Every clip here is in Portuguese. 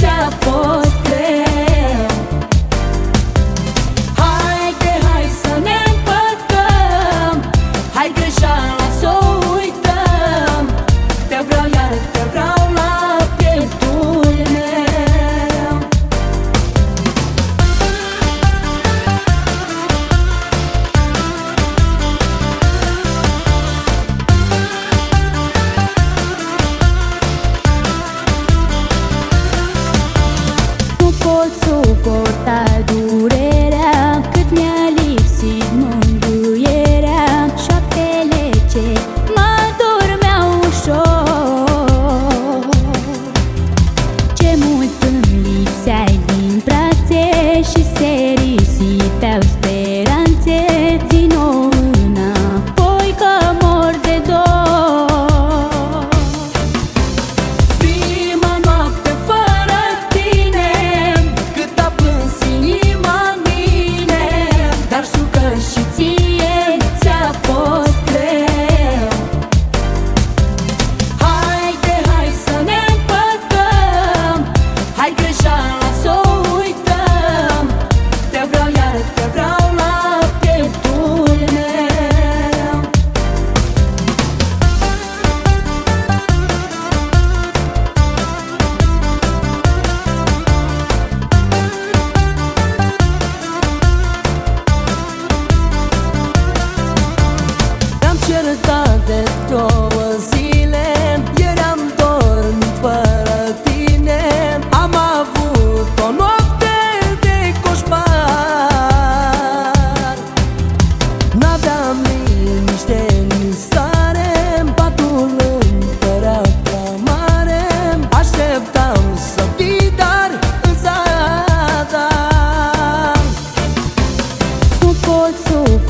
se. suportado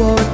por